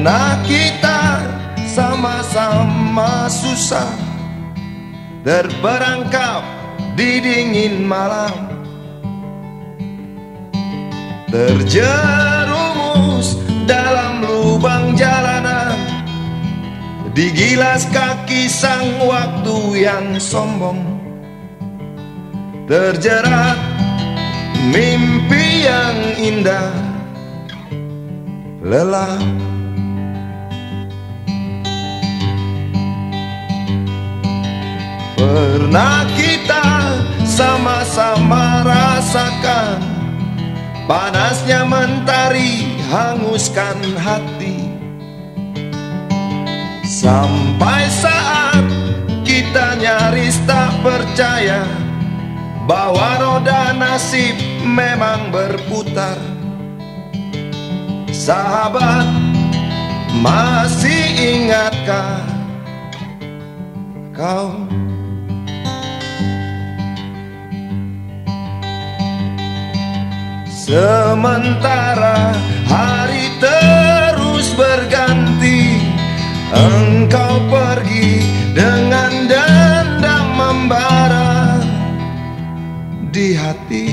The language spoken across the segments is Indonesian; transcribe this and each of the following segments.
Pernah kita sama-sama susah Terperangkap di dingin malam Terjerumus dalam lubang jalanan Digilas kaki sang waktu yang sombong Terjerat mimpi yang indah Lelah Pernah kita sama-sama rasakan Panasnya mentari hanguskan hati. Sampai saat kita nyaris tak percaya Bahwa roda nasib memang berputar. Sahabat masih ingatkah kau Sementara hari terus berganti Engkau pergi dengan dendam membara di hati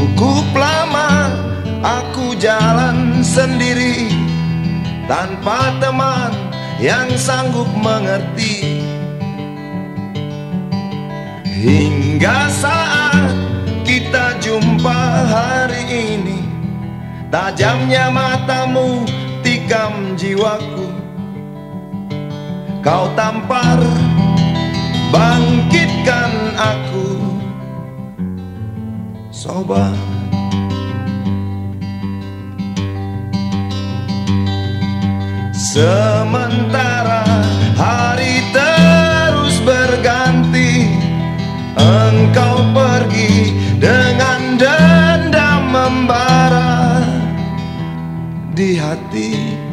Cukup lama aku jalan sendiri Tanpa teman yang sanggup mengerti. Hingga saat kita jumpa hari ini Tajamnya matamu tikam jiwaku. Kau tampar bangkitkan aku sobat. Sementara hari terus berganti Engkau pergi dengan dendam membara di hati